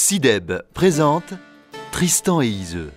Sideb présente Tristan et Iseux.